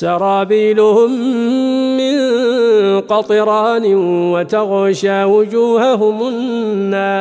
سرابيلهم من قطران وتغشى وجوههم النار.